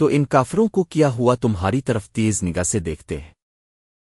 تو ان کافروں کو کیا ہوا تمہاری طرف تیز نگاہ سے دیکھتے ہیں؟